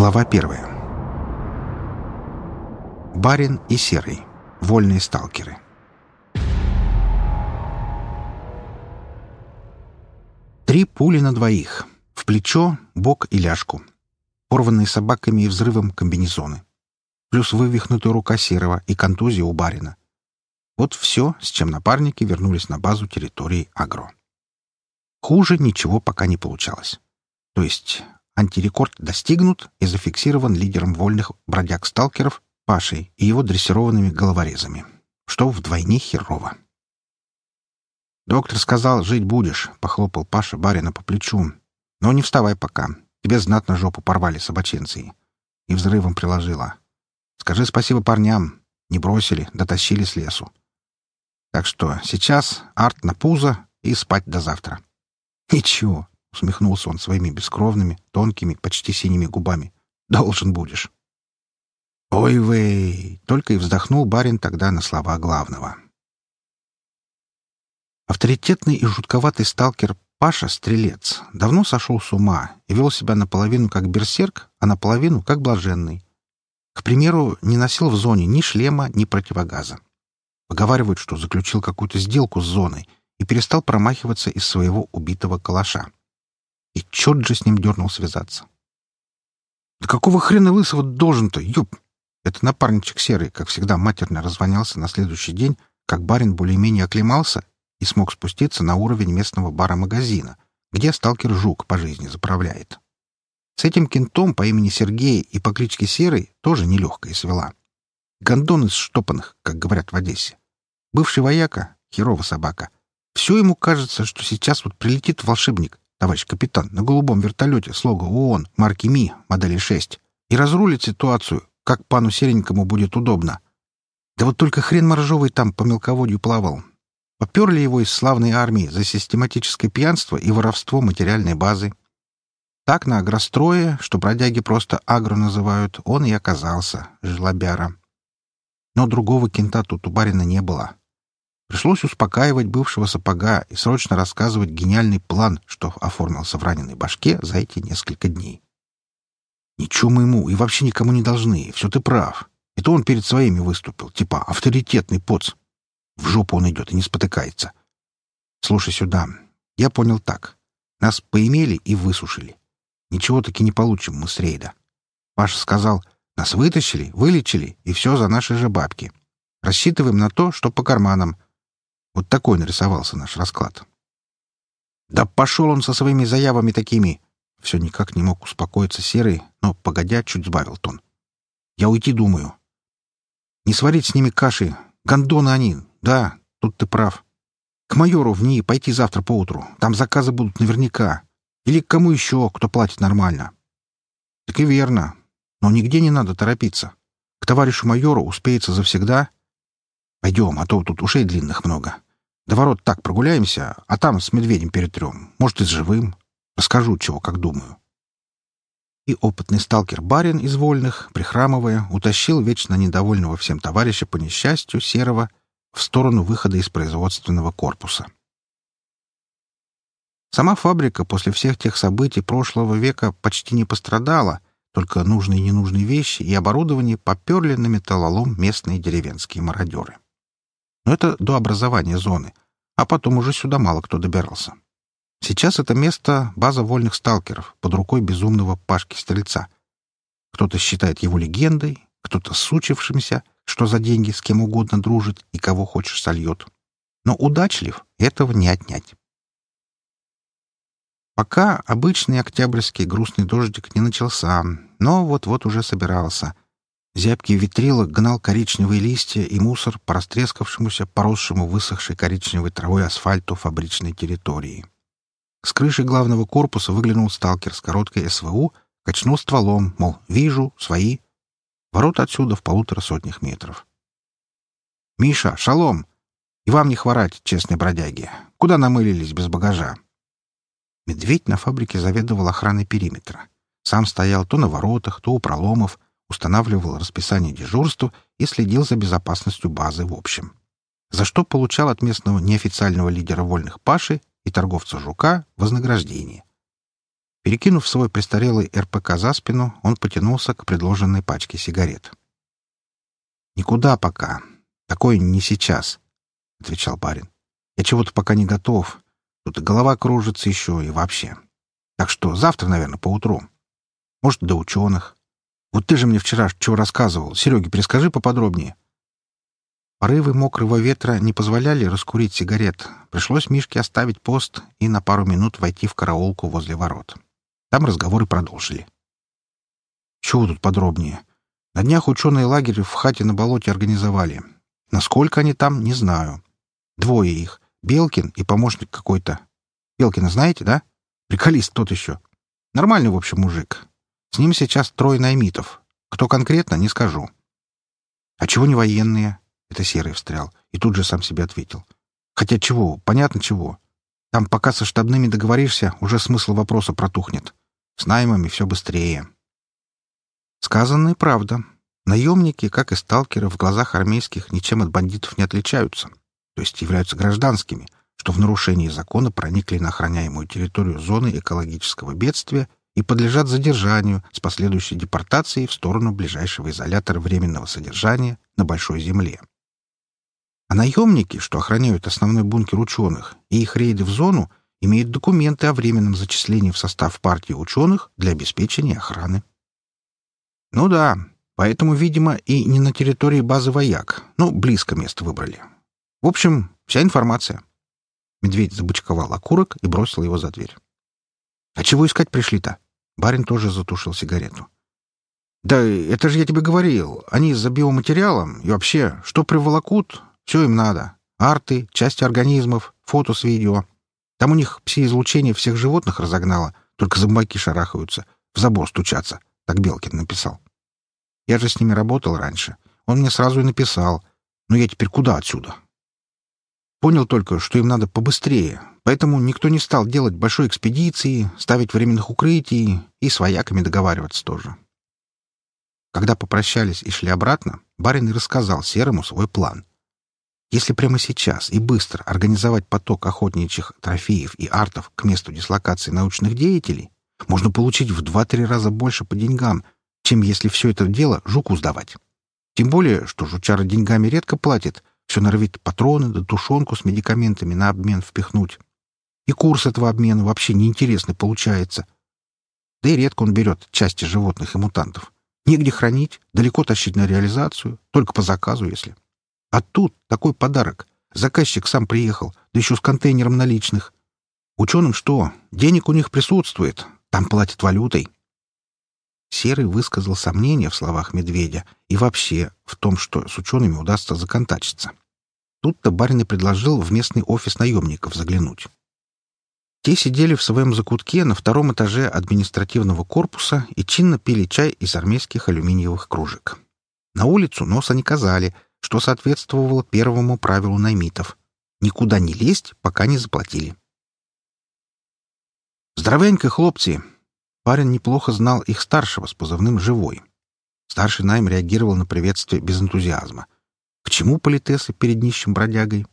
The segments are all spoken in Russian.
Глава первая. Барин и Серый. Вольные сталкеры. Три пули на двоих. В плечо, бок и ляжку. Порванные собаками и взрывом комбинезоны. Плюс вывихнутая рука Серого и контузия у барина. Вот все, с чем напарники вернулись на базу территории Агро. Хуже ничего пока не получалось. То есть антирекорд достигнут и зафиксирован лидером вольных бродяг-сталкеров Пашей и его дрессированными головорезами, что вдвойне херово. «Доктор сказал, жить будешь», — похлопал Паша барина по плечу. «Но не вставай пока. Тебе знатно жопу порвали собаченцы». И взрывом приложила. «Скажи спасибо парням. Не бросили, дотащили с лесу. Так что сейчас арт на пузо и спать до завтра». «Ничего», — усмехнулся он своими бескровными, тонкими, почти синими губами. «Должен будешь». «Ой, вей!» — только и вздохнул барин тогда на слова главного. Авторитетный и жутковатый сталкер Паша Стрелец давно сошел с ума и вел себя наполовину как берсерк, а наполовину как блаженный. К примеру, не носил в зоне ни шлема, ни противогаза. Поговаривают, что заключил какую-то сделку с зоной и перестал промахиваться из своего убитого калаша. И черт же с ним дернул связаться. «Да какого хрена лысого должен-то, юб?» Это напарничек Серый, как всегда, матерно развонялся на следующий день, как барин более-менее оклемался и смог спуститься на уровень местного бара-магазина, где сталкер Жук по жизни заправляет. С этим кентом по имени Сергей и по кличке Серый тоже нелегкая свела. Гондон из штопанных, как говорят в Одессе. Бывший вояка, херова собака. Все ему кажется, что сейчас вот прилетит волшебник, товарищ капитан, на голубом вертолете с лого ООН марки Ми, модели 6, и разрулит ситуацию, как пану Серенькому будет удобно. Да вот только хрен моржовый там по мелководью плавал. Поперли его из славной армии за систематическое пьянство и воровство материальной базы. Так на агрострое, что бродяги просто агро называют, он и оказался, жлобяра. Но другого кента тут у барина не было. Пришлось успокаивать бывшего сапога и срочно рассказывать гениальный план, что оформился в раненой башке за эти несколько дней. «Ничего ему и вообще никому не должны. Все ты прав. Это он перед своими выступил, типа авторитетный поц. В жопу он идет и не спотыкается. Слушай сюда. Я понял так. Нас поимели и высушили. Ничего таки не получим мы с рейда. Паша сказал, нас вытащили, вылечили, и все за наши же бабки. Рассчитываем на то, что по карманам — вот такой нарисовался наш расклад. «Да пошел он со своими заявами такими!» Все никак не мог успокоиться Серый, но, погодя, чуть сбавил тон. «Я уйти думаю. Не сварить с ними каши. Гондоны они. Да, тут ты прав. К майору в ней пойти завтра поутру. Там заказы будут наверняка. Или к кому еще, кто платит нормально. Так и верно. Но нигде не надо торопиться. К товарищу майору успеется завсегда, Пойдем, а то тут ушей длинных много. До ворот так прогуляемся, а там с медведем перетрем. Может, и с живым. Расскажу, чего как думаю. И опытный сталкер барин из вольных, прихрамывая, утащил вечно недовольного всем товарища по несчастью Серого в сторону выхода из производственного корпуса. Сама фабрика после всех тех событий прошлого века почти не пострадала, только нужные и ненужные вещи и оборудование поперли на металлолом местные деревенские мародеры. Но это до образования зоны, а потом уже сюда мало кто добирался. Сейчас это место — база вольных сталкеров под рукой безумного Пашки-стрельца. Кто-то считает его легендой, кто-то сучившимся, что за деньги с кем угодно дружит и кого хочешь сольет. Но удачлив этого не отнять. Пока обычный октябрьский грустный дождик не начался, но вот-вот уже собирался — Зябкий ветрило гнал коричневые листья и мусор по растрескавшемуся, поросшему высохшей коричневой травой асфальту фабричной территории. С крыши главного корпуса выглянул сталкер с короткой СВУ, качнул стволом, мол, вижу, свои. Ворот отсюда в полутора сотнях метров. «Миша, шалом! И вам не хворать, честные бродяги. Куда намылились без багажа?» Медведь на фабрике заведовал охраной периметра. Сам стоял то на воротах, то у проломов — устанавливал расписание дежурства и следил за безопасностью базы в общем. За что получал от местного неофициального лидера вольных Паши и торговца Жука вознаграждение. Перекинув свой престарелый РПК за спину, он потянулся к предложенной пачке сигарет. «Никуда пока. Такое не сейчас», — отвечал парень. «Я чего-то пока не готов. Тут и голова кружится еще, и вообще. Так что завтра, наверное, поутру. Может, до ученых. Вот ты же мне вчера чего рассказывал. Сереге, перескажи поподробнее». Порывы мокрого ветра не позволяли раскурить сигарет. Пришлось Мишке оставить пост и на пару минут войти в караулку возле ворот. Там разговоры продолжили. Чего тут подробнее? На днях ученые лагерь в хате на болоте организовали. Насколько они там, не знаю. Двое их. Белкин и помощник какой-то. Белкина знаете, да? Приколист тот еще. Нормальный, в общем, мужик. С ним сейчас трое наймитов. Кто конкретно, не скажу. А чего не военные? Это Серый встрял. И тут же сам себе ответил. Хотя чего? Понятно чего. Там пока со штабными договоришься, уже смысл вопроса протухнет. С наймами все быстрее. Сказанное правда. Наемники, как и сталкеры, в глазах армейских ничем от бандитов не отличаются, то есть являются гражданскими, что в нарушении закона проникли на охраняемую территорию зоны экологического бедствия и подлежат задержанию с последующей депортацией в сторону ближайшего изолятора временного содержания на Большой Земле. А наемники, что охраняют основной бункер ученых, и их рейды в зону имеют документы о временном зачислении в состав партии ученых для обеспечения охраны. Ну да, поэтому, видимо, и не на территории базы вояк, но близко место выбрали. В общем, вся информация. Медведь забычковал окурок и бросил его за дверь. «А чего искать пришли-то?» Барин тоже затушил сигарету. «Да это же я тебе говорил. Они за биоматериалом и вообще, что приволокут, все им надо. Арты, части организмов, фото с видео. Там у них пси-излучение всех животных разогнало, только зомбаки шарахаются, в забор стучатся, так Белкин написал. Я же с ними работал раньше. Он мне сразу и написал. Но я теперь куда отсюда? Понял только, что им надо побыстрее, поэтому никто не стал делать большой экспедиции, ставить временных укрытий и с вояками договариваться тоже. Когда попрощались и шли обратно, барин и рассказал Серому свой план. Если прямо сейчас и быстро организовать поток охотничьих трофеев и артов к месту дислокации научных деятелей, можно получить в два-три раза больше по деньгам, чем если все это дело жуку сдавать. Тем более, что жучара деньгами редко платит, все норовит патроны да тушенку с медикаментами на обмен впихнуть. И курс этого обмена вообще неинтересный получается. Да и редко он берет части животных и мутантов. Негде хранить, далеко тащить на реализацию, только по заказу, если. А тут такой подарок. Заказчик сам приехал, да еще с контейнером наличных. Ученым что? Денег у них присутствует. Там платят валютой. Серый высказал сомнения в словах медведя и вообще в том, что с учеными удастся законтачиться. Тут-то барин и предложил в местный офис наемников заглянуть. Те сидели в своем закутке на втором этаже административного корпуса и чинно пили чай из армейских алюминиевых кружек. На улицу носа не казали — что соответствовало первому правилу наймитов — никуда не лезть, пока не заплатили. «Здоровенько, хлопцы!» Парень неплохо знал их старшего с позывным «Живой». Старший найм реагировал на приветствие без энтузиазма. К чему политесы перед нищим бродягой?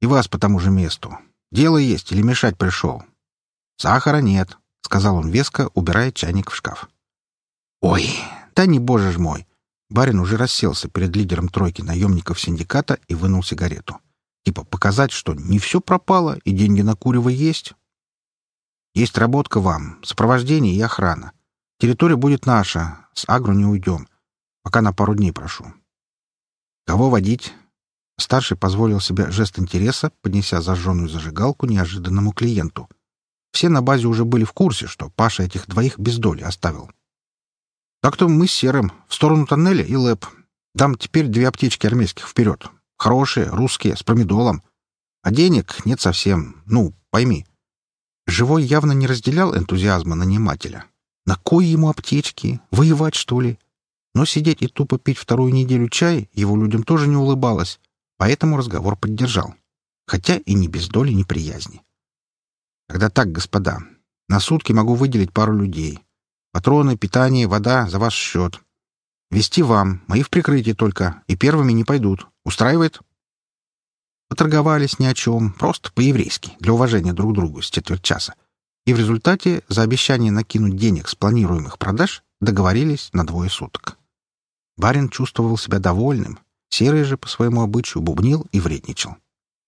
«И вас по тому же месту. Дело есть или мешать пришел?» «Сахара нет», — сказал он веско, убирая чайник в шкаф. «Ой, да не боже ж мой! Барин уже расселся перед лидером тройки наемников синдиката и вынул сигарету. Типа показать, что не все пропало и деньги на курево есть. Есть работка вам, сопровождение и охрана. Территория будет наша, с агру не уйдем. Пока на пару дней прошу. Кого водить? Старший позволил себе жест интереса, поднеся зажженную зажигалку неожиданному клиенту. Все на базе уже были в курсе, что Паша этих двоих без доли оставил. Так-то мы с Серым в сторону тоннеля и лэп. Дам теперь две аптечки армейских вперед. Хорошие, русские, с промедолом. А денег нет совсем. Ну, пойми. Живой явно не разделял энтузиазма нанимателя. На кой ему аптечки? Воевать, что ли? Но сидеть и тупо пить вторую неделю чай его людям тоже не улыбалось, поэтому разговор поддержал. Хотя и не без доли неприязни. Когда так, господа, на сутки могу выделить пару людей. Патроны, питание, вода за ваш счет. Вести вам, мои в прикрытии только, и первыми не пойдут. Устраивает?» Поторговались ни о чем, просто по-еврейски, для уважения друг другу с четверть часа. и в результате за обещание накинуть денег с планируемых продаж договорились на двое суток. Барин чувствовал себя довольным, Серый же по своему обычаю бубнил и вредничал.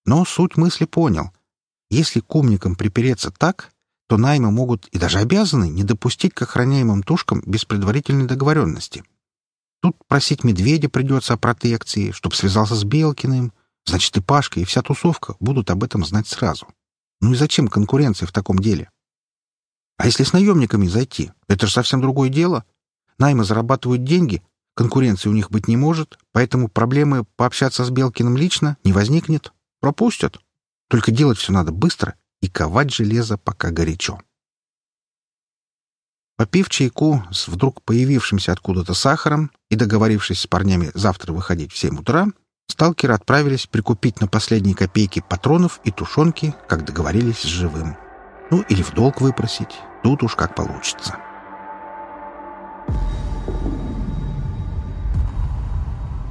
Но суть мысли понял. Если к умникам припереться так, то наймы могут и даже обязаны не допустить к охраняемым тушкам без предварительной договоренности. Тут просить медведя придется о протекции, чтоб связался с Белкиным. Значит, и Пашка, и вся тусовка будут об этом знать сразу. Ну и зачем конкуренция в таком деле? А если с наемниками зайти? Это же совсем другое дело. Наймы зарабатывают деньги, конкуренции у них быть не может, поэтому проблемы пообщаться с Белкиным лично не возникнет. Пропустят. Только делать все надо быстро и ковать железо пока горячо. Попив чайку с вдруг появившимся откуда-то сахаром и договорившись с парнями завтра выходить в 7 утра, сталкеры отправились прикупить на последние копейки патронов и тушенки, как договорились с живым. Ну, или в долг выпросить. Тут уж как получится.